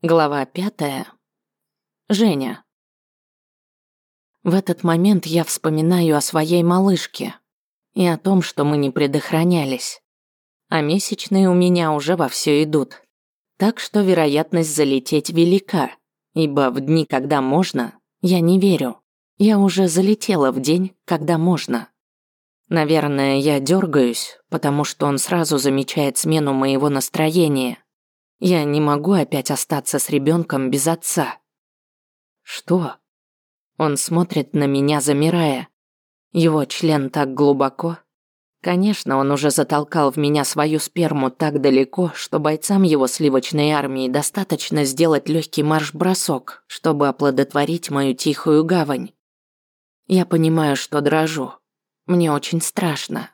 Глава пятая. Женя. В этот момент я вспоминаю о своей малышке и о том, что мы не предохранялись. А месячные у меня уже вовсю идут. Так что вероятность залететь велика, ибо в дни, когда можно, я не верю. Я уже залетела в день, когда можно. Наверное, я дергаюсь, потому что он сразу замечает смену моего настроения – я не могу опять остаться с ребенком без отца. Что? Он смотрит на меня, замирая. Его член так глубоко. Конечно, он уже затолкал в меня свою сперму так далеко, что бойцам его сливочной армии достаточно сделать легкий марш-бросок, чтобы оплодотворить мою тихую гавань. Я понимаю, что дрожу. Мне очень страшно.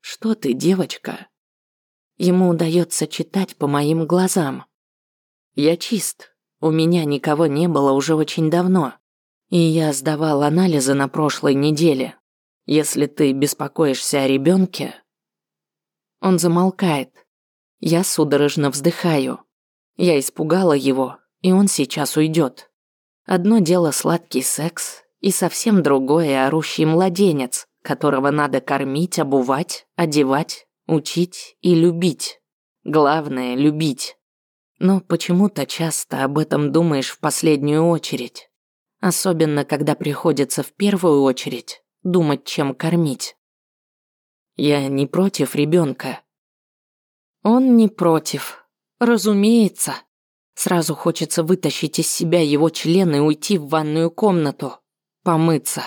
Что ты, девочка? Ему удается читать по моим глазам. Я чист. У меня никого не было уже очень давно. И я сдавал анализы на прошлой неделе. Если ты беспокоишься о ребенке, Он замолкает. Я судорожно вздыхаю. Я испугала его, и он сейчас уйдет. Одно дело сладкий секс, и совсем другое орущий младенец, которого надо кормить, обувать, одевать, Учить и любить. Главное – любить. Но почему-то часто об этом думаешь в последнюю очередь. Особенно, когда приходится в первую очередь думать, чем кормить. Я не против ребенка. Он не против. Разумеется. Сразу хочется вытащить из себя его член и уйти в ванную комнату. Помыться.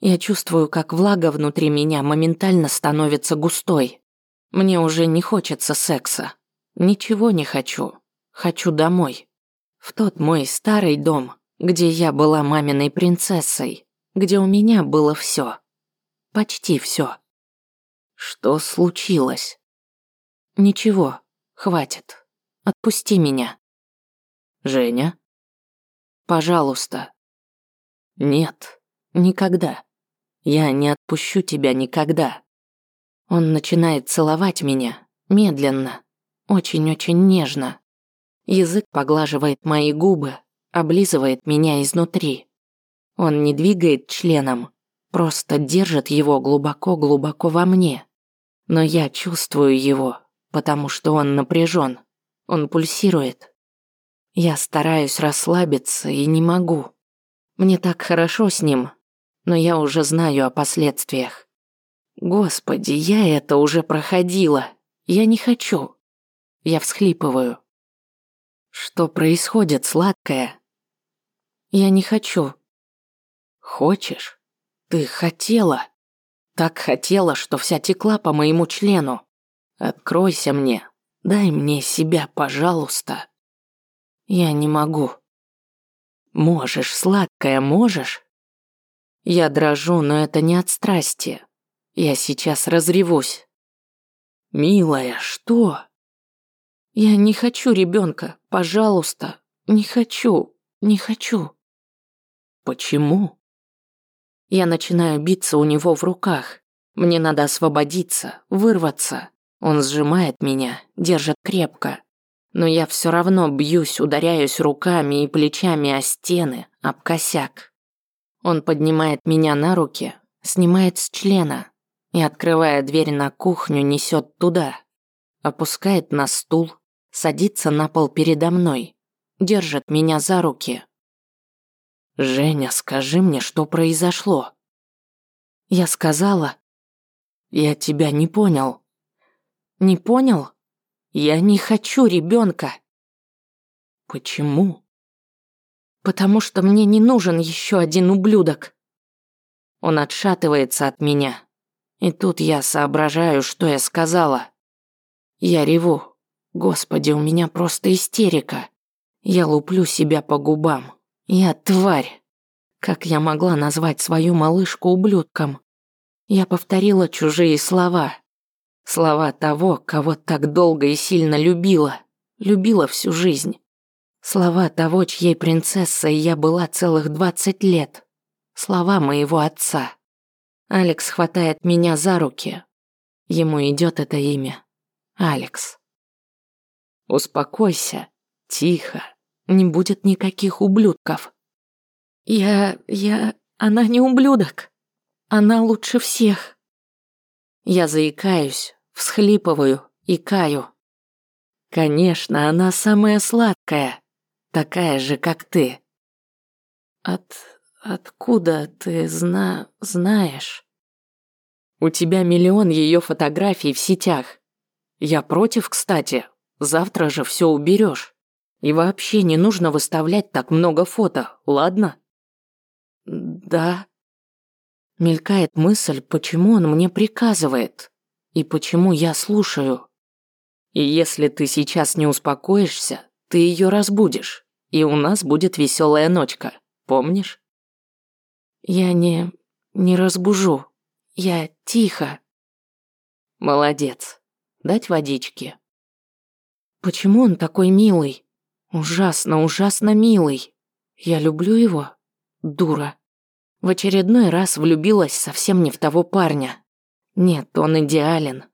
Я чувствую, как влага внутри меня моментально становится густой. Мне уже не хочется секса. Ничего не хочу. Хочу домой. В тот мой старый дом, где я была маминой принцессой, где у меня было все. Почти все. Что случилось? Ничего, хватит. Отпусти меня. Женя? Пожалуйста. Нет, никогда. Я не отпущу тебя никогда. Он начинает целовать меня, медленно, очень-очень нежно. Язык поглаживает мои губы, облизывает меня изнутри. Он не двигает членом, просто держит его глубоко-глубоко во мне. Но я чувствую его, потому что он напряжен, он пульсирует. Я стараюсь расслабиться и не могу. Мне так хорошо с ним, но я уже знаю о последствиях. Господи, я это уже проходила. Я не хочу. Я всхлипываю. Что происходит, сладкая? Я не хочу. Хочешь? Ты хотела. Так хотела, что вся текла по моему члену. Откройся мне. Дай мне себя, пожалуйста. Я не могу. Можешь, сладкая, можешь? Я дрожу, но это не от страсти. Я сейчас разревусь. Милая, что? Я не хочу ребенка, пожалуйста. Не хочу, не хочу. Почему? Я начинаю биться у него в руках. Мне надо освободиться, вырваться. Он сжимает меня, держит крепко. Но я все равно бьюсь, ударяюсь руками и плечами о стены, об косяк. Он поднимает меня на руки, снимает с члена, и, открывая дверь на кухню, несет туда. Опускает на стул, садится на пол передо мной, держит меня за руки. «Женя, скажи мне, что произошло?» Я сказала. «Я тебя не понял». «Не понял? Я не хочу ребенка. «Почему?» «Потому что мне не нужен еще один ублюдок». Он отшатывается от меня, и тут я соображаю, что я сказала. Я реву. Господи, у меня просто истерика. Я луплю себя по губам. Я тварь. Как я могла назвать свою малышку ублюдком? Я повторила чужие слова. Слова того, кого так долго и сильно любила. Любила всю жизнь. Слова того, чьей принцессой я была целых двадцать лет. Слова моего отца. Алекс хватает меня за руки. Ему идет это имя. Алекс. Успокойся. Тихо. Не будет никаких ублюдков. Я... я... Она не ублюдок. Она лучше всех. Я заикаюсь, всхлипываю и каю. Конечно, она самая сладкая. Такая же, как ты. От... откуда ты зна... знаешь? У тебя миллион ее фотографий в сетях. Я против, кстати. Завтра же все уберешь. И вообще не нужно выставлять так много фото, ладно? Да. Мелькает мысль, почему он мне приказывает. И почему я слушаю. И если ты сейчас не успокоишься, ты ее разбудишь. И у нас будет веселая ночка. Помнишь? Я не... не разбужу. Я тихо. Молодец. Дать водички. Почему он такой милый? Ужасно, ужасно милый. Я люблю его. Дура. В очередной раз влюбилась совсем не в того парня. Нет, он идеален.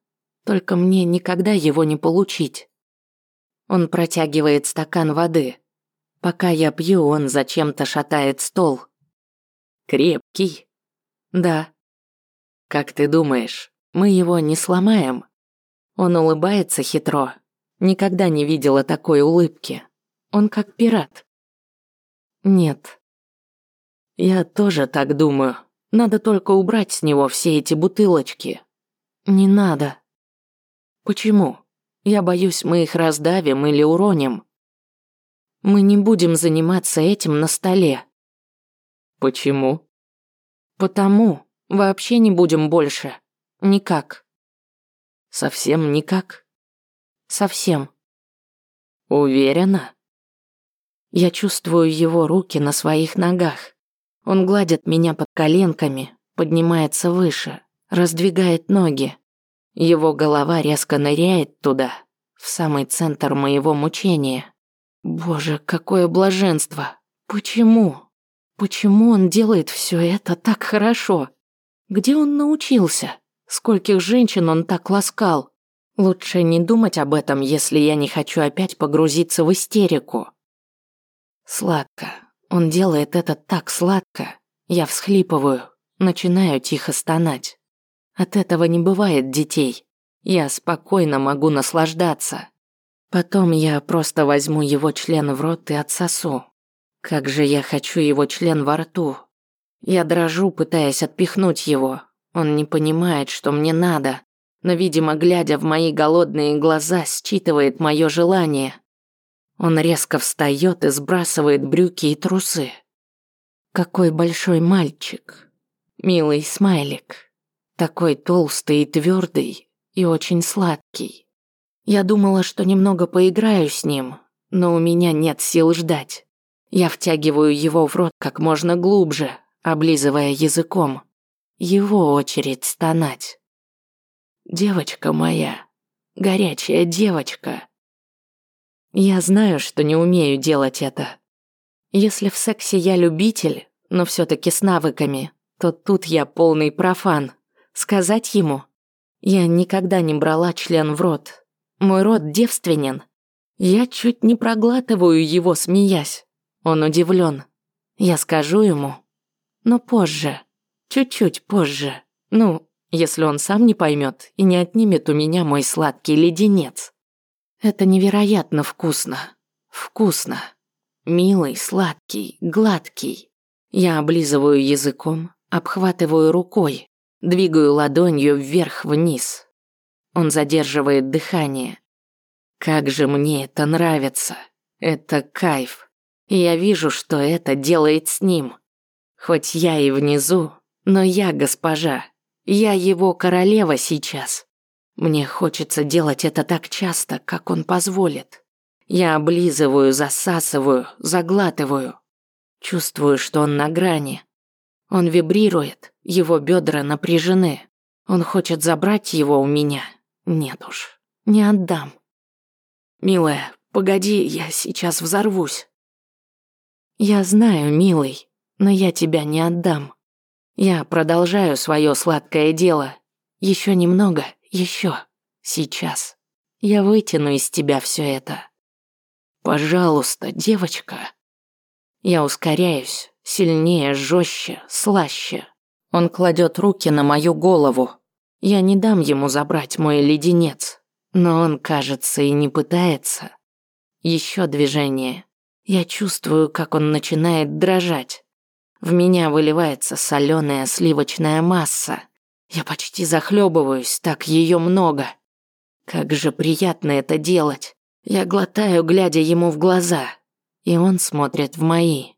Только мне никогда его не получить. Он протягивает стакан воды. Пока я пью, он зачем-то шатает стол. Крепкий. Да. Как ты думаешь, мы его не сломаем? Он улыбается хитро, Никогда не видела такой улыбки. Он как пират. Нет. Я тоже так думаю. Надо только убрать с него все эти бутылочки. Не надо. Почему? Я боюсь, мы их раздавим или уроним. Мы не будем заниматься этим на столе. Почему? Потому. Вообще не будем больше. Никак. Совсем никак? Совсем. Уверена? Я чувствую его руки на своих ногах. Он гладит меня под коленками, поднимается выше, раздвигает ноги. Его голова резко ныряет туда, в самый центр моего мучения. Боже, какое блаженство! Почему? Почему он делает все это так хорошо? Где он научился? Скольких женщин он так ласкал? Лучше не думать об этом, если я не хочу опять погрузиться в истерику. Сладко. Он делает это так сладко. Я всхлипываю, начинаю тихо стонать. От этого не бывает детей. Я спокойно могу наслаждаться. Потом я просто возьму его член в рот и отсосу. Как же я хочу его член во рту. Я дрожу, пытаясь отпихнуть его. Он не понимает, что мне надо но, видимо, глядя в мои голодные глаза, считывает мое желание. Он резко встает и сбрасывает брюки и трусы. Какой большой мальчик. Милый смайлик. Такой толстый и твердый, и очень сладкий. Я думала, что немного поиграю с ним, но у меня нет сил ждать. Я втягиваю его в рот как можно глубже, облизывая языком. Его очередь стонать. Девочка моя, горячая девочка. Я знаю, что не умею делать это. Если в сексе я любитель, но все таки с навыками, то тут я полный профан. Сказать ему? Я никогда не брала член в рот. Мой рот девственен. Я чуть не проглатываю его, смеясь. Он удивлен. Я скажу ему. Но позже. Чуть-чуть позже. Ну, если он сам не поймет и не отнимет у меня мой сладкий леденец. Это невероятно вкусно. Вкусно. Милый, сладкий, гладкий. Я облизываю языком, обхватываю рукой, двигаю ладонью вверх-вниз. Он задерживает дыхание. Как же мне это нравится. Это кайф. И я вижу, что это делает с ним. Хоть я и внизу, но я госпожа. Я его королева сейчас. Мне хочется делать это так часто, как он позволит. Я облизываю, засасываю, заглатываю. Чувствую, что он на грани. Он вибрирует, его бедра напряжены. Он хочет забрать его у меня. Нет уж, не отдам. Милая, погоди, я сейчас взорвусь. Я знаю, милый, но я тебя не отдам. Я продолжаю свое сладкое дело. Еще немного, еще. Сейчас. Я вытяну из тебя все это. Пожалуйста, девочка. Я ускоряюсь, сильнее, жестче, слаще. Он кладет руки на мою голову. Я не дам ему забрать мой леденец, но он, кажется, и не пытается. Еще движение. Я чувствую, как он начинает дрожать. В меня выливается соленая сливочная масса. Я почти захлебываюсь, так ее много. Как же приятно это делать. Я глотаю, глядя ему в глаза, и он смотрит в мои.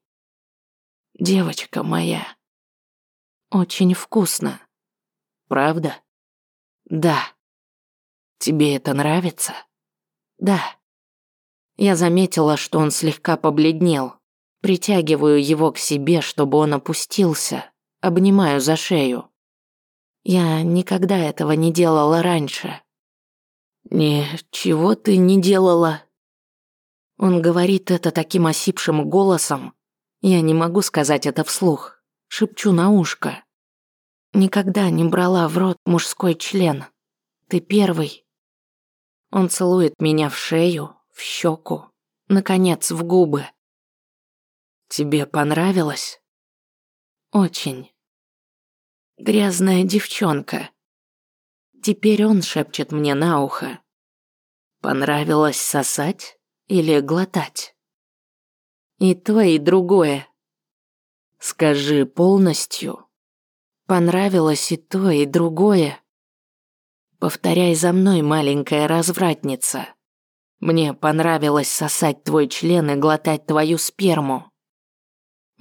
Девочка моя. Очень вкусно. Правда? Да. Тебе это нравится? Да. Я заметила, что он слегка побледнел. Притягиваю его к себе, чтобы он опустился. Обнимаю за шею. Я никогда этого не делала раньше. «Ничего ты не делала». Он говорит это таким осипшим голосом. Я не могу сказать это вслух. Шепчу на ушко. Никогда не брала в рот мужской член. Ты первый. Он целует меня в шею, в щеку, наконец, в губы. Тебе понравилось? Очень. Грязная девчонка. Теперь он шепчет мне на ухо. Понравилось сосать или глотать? И то, и другое. Скажи полностью. Понравилось и то, и другое. Повторяй за мной, маленькая развратница. Мне понравилось сосать твой член и глотать твою сперму.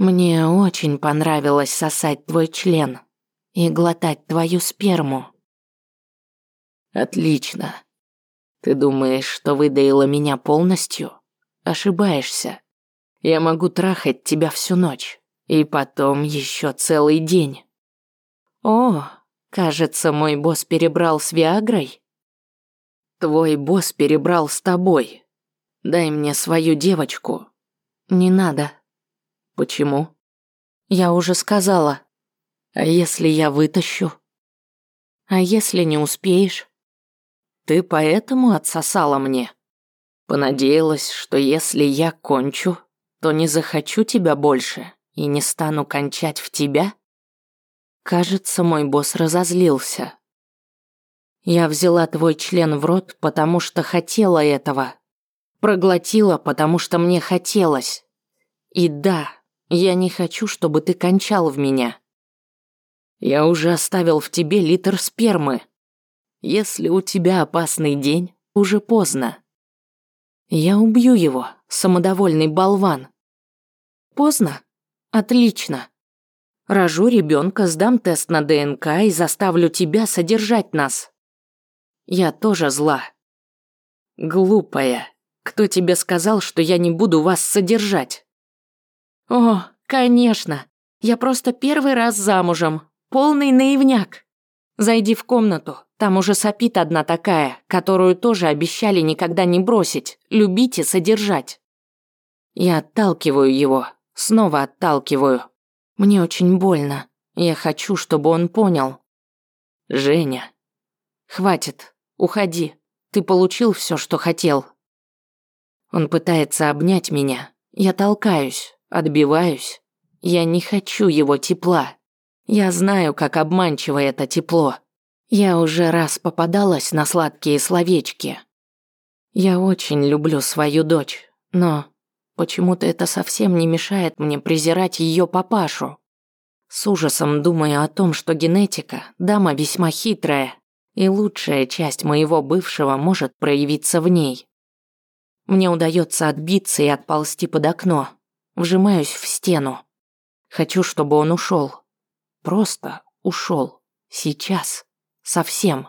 Мне очень понравилось сосать твой член и глотать твою сперму. Отлично. Ты думаешь, что выдаила меня полностью? Ошибаешься. Я могу трахать тебя всю ночь. И потом еще целый день. О, кажется, мой босс перебрал с Виагрой. Твой босс перебрал с тобой. Дай мне свою девочку. Не надо. Почему? Я уже сказала. А если я вытащу? А если не успеешь? Ты поэтому отсосала мне? Понадеялась, что если я кончу, то не захочу тебя больше и не стану кончать в тебя? Кажется, мой босс разозлился. Я взяла твой член в рот, потому что хотела этого. Проглотила, потому что мне хотелось. И да, я не хочу, чтобы ты кончал в меня. Я уже оставил в тебе литр спермы. Если у тебя опасный день, уже поздно. Я убью его, самодовольный болван. Поздно? Отлично. Рожу ребенка, сдам тест на ДНК и заставлю тебя содержать нас. Я тоже зла. Глупая. Кто тебе сказал, что я не буду вас содержать? О, конечно. Я просто первый раз замужем. Полный наивняк. Зайди в комнату, там уже сопит одна такая, которую тоже обещали никогда не бросить, любить и содержать. Я отталкиваю его, снова отталкиваю. Мне очень больно. Я хочу, чтобы он понял. Женя. Хватит, уходи. Ты получил все, что хотел. Он пытается обнять меня. Я толкаюсь, отбиваюсь. Я не хочу его тепла. Я знаю, как обманчиво это тепло. Я уже раз попадалась на сладкие словечки. Я очень люблю свою дочь, но почему-то это совсем не мешает мне презирать ее папашу. С ужасом думаю о том, что генетика – дама весьма хитрая, и лучшая часть моего бывшего может проявиться в ней. Мне удается отбиться и отползти под окно. Вжимаюсь в стену. Хочу, чтобы он ушел. Просто ушел. Сейчас. Совсем.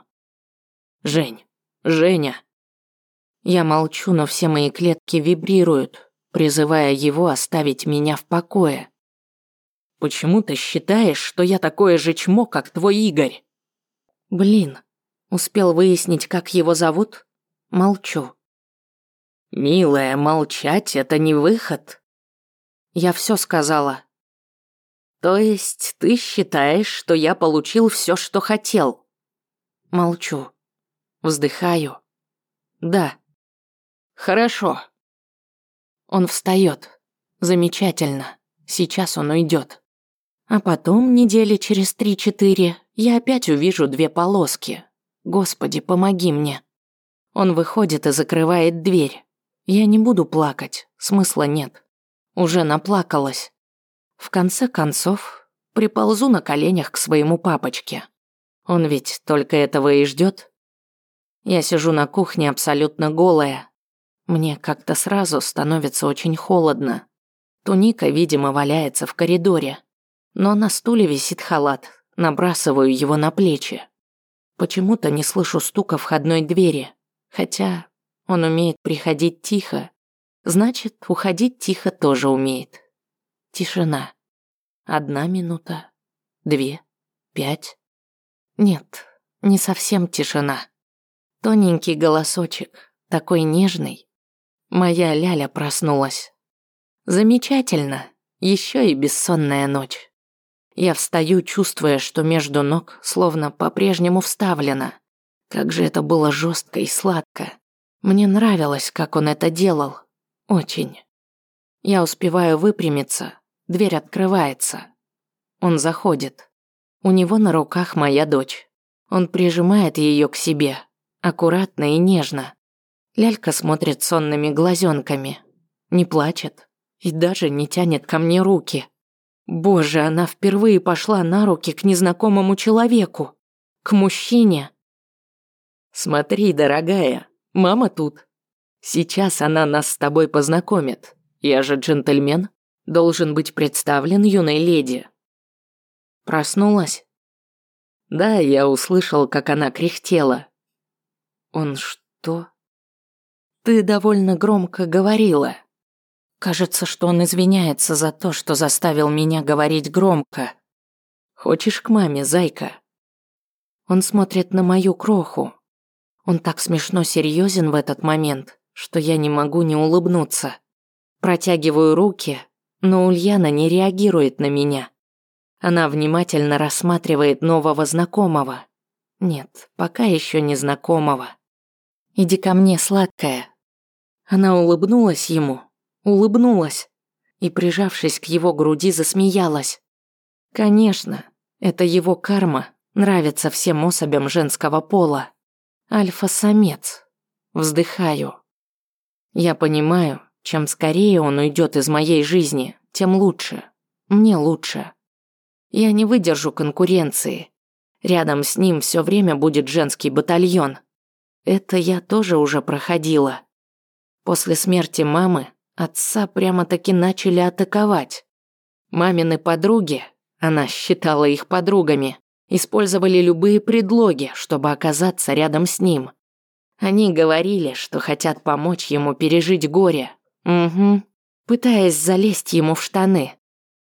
Жень. Женя. Я молчу, но все мои клетки вибрируют, призывая его оставить меня в покое. Почему ты считаешь, что я такое же чмо, как твой Игорь? Блин, успел выяснить, как его зовут? Молчу. Милая, молчать это не выход. Я все сказала. То есть ты считаешь, что я получил все, что хотел? Молчу. Вздыхаю. Да. Хорошо. Он встает. Замечательно. Сейчас он уйдет. А потом, недели через три-четыре, я опять увижу две полоски. Господи, помоги мне. Он выходит и закрывает дверь. Я не буду плакать, смысла нет. Уже наплакалась. В конце концов, приползу на коленях к своему папочке. Он ведь только этого и ждет. Я сижу на кухне абсолютно голая. Мне как-то сразу становится очень холодно. Туника, видимо, валяется в коридоре. Но на стуле висит халат. Набрасываю его на плечи. Почему-то не слышу стука входной двери. Хотя он умеет приходить тихо. Значит, уходить тихо тоже умеет. Тишина. Одна минута. Две. Пять. Нет, не совсем тишина. Тоненький голосочек, такой нежный. Моя Ляля проснулась. Замечательно. Еще и бессонная ночь. Я встаю, чувствуя, что между ног словно по-прежнему вставлено. Как же это было жестко и сладко. Мне нравилось, как он это делал. Очень. Я успеваю выпрямиться, дверь открывается. Он заходит. У него на руках моя дочь. Он прижимает ее к себе, аккуратно и нежно. Лялька смотрит сонными глазенками, не плачет и даже не тянет ко мне руки. Боже, она впервые пошла на руки к незнакомому человеку, к мужчине. Смотри, дорогая, мама тут. Сейчас она нас с тобой познакомит. Я же джентльмен, должен быть представлен юной леди. Проснулась? Да, я услышал, как она кряхтела. Он что? Ты довольно громко говорила. Кажется, что он извиняется за то, что заставил меня говорить громко. Хочешь к маме, зайка? Он смотрит на мою кроху. Он так смешно серьезен в этот момент, что я не могу не улыбнуться. Протягиваю руки, но Ульяна не реагирует на меня. Она внимательно рассматривает нового знакомого. Нет, пока еще не знакомого. «Иди ко мне, сладкая». Она улыбнулась ему, улыбнулась и, прижавшись к его груди, засмеялась. Конечно, это его карма нравится всем особям женского пола. Альфа-самец. Вздыхаю. Я понимаю, чем скорее он уйдет из моей жизни, тем лучше. Мне лучше. Я не выдержу конкуренции. Рядом с ним все время будет женский батальон. Это я тоже уже проходила. После смерти мамы Отца прямо-таки начали атаковать. Мамины подруги, она считала их подругами, использовали любые предлоги, чтобы оказаться рядом с ним. Они говорили, что хотят помочь ему пережить горе. Угу. Пытаясь залезть ему в штаны.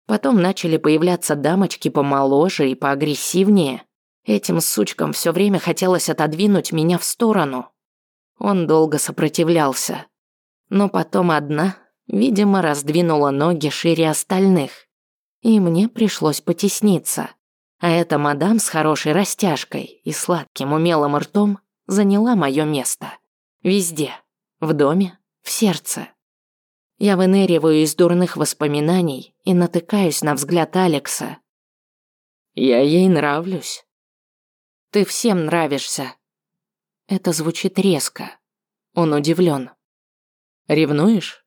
Потом начали появляться дамочки помоложе и поагрессивнее. Этим сучкам все время хотелось отодвинуть меня в сторону. Он долго сопротивлялся. Но потом одна, видимо, раздвинула ноги шире остальных. И мне пришлось потесниться. А эта мадам с хорошей растяжкой и сладким умелым ртом заняла мое место. Везде. В доме, в сердце. Я выныриваю из дурных воспоминаний и натыкаюсь на взгляд Алекса. Я ей нравлюсь. Ты всем нравишься. Это звучит резко. Он удивлен. Ревнуешь?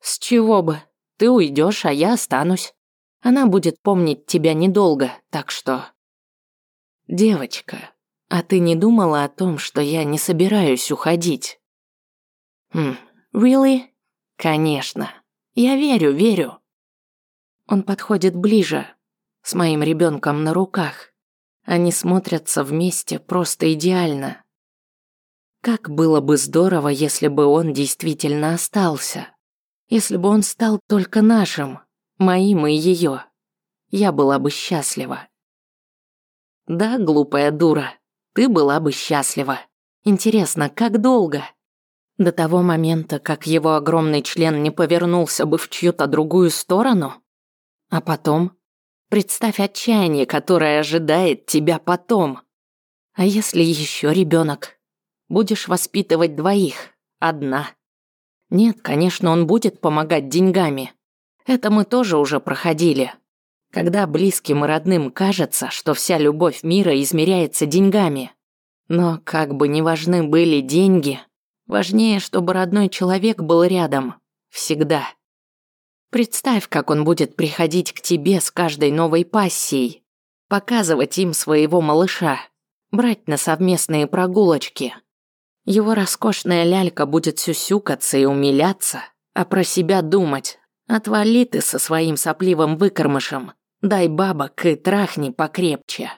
С чего бы? Ты уйдешь, а я останусь. Она будет помнить тебя недолго, так что... Девочка, а ты не думала о том, что я не собираюсь уходить? Хм, really? Конечно. Я верю, верю. Он подходит ближе, с моим ребенком на руках. Они смотрятся вместе просто идеально. Как было бы здорово, если бы он действительно остался. Если бы он стал только нашим, моим и ее. Я была бы счастлива. Да, глупая дура, ты была бы счастлива. Интересно, как долго? До того момента, как его огромный член не повернулся бы в чью-то другую сторону? А потом? Представь отчаяние, которое ожидает тебя потом. А если еще ребенок? Будешь воспитывать двоих, одна. Нет, конечно, он будет помогать деньгами. Это мы тоже уже проходили. Когда близким и родным кажется, что вся любовь мира измеряется деньгами. Но как бы ни важны были деньги, важнее, чтобы родной человек был рядом. Всегда. Представь, как он будет приходить к тебе с каждой новой пассией, показывать им своего малыша, брать на совместные прогулочки. Его роскошная лялька будет сюсюкаться и умиляться, а про себя думать. Отвали ты со своим сопливым выкормышем, дай бабок и трахни покрепче.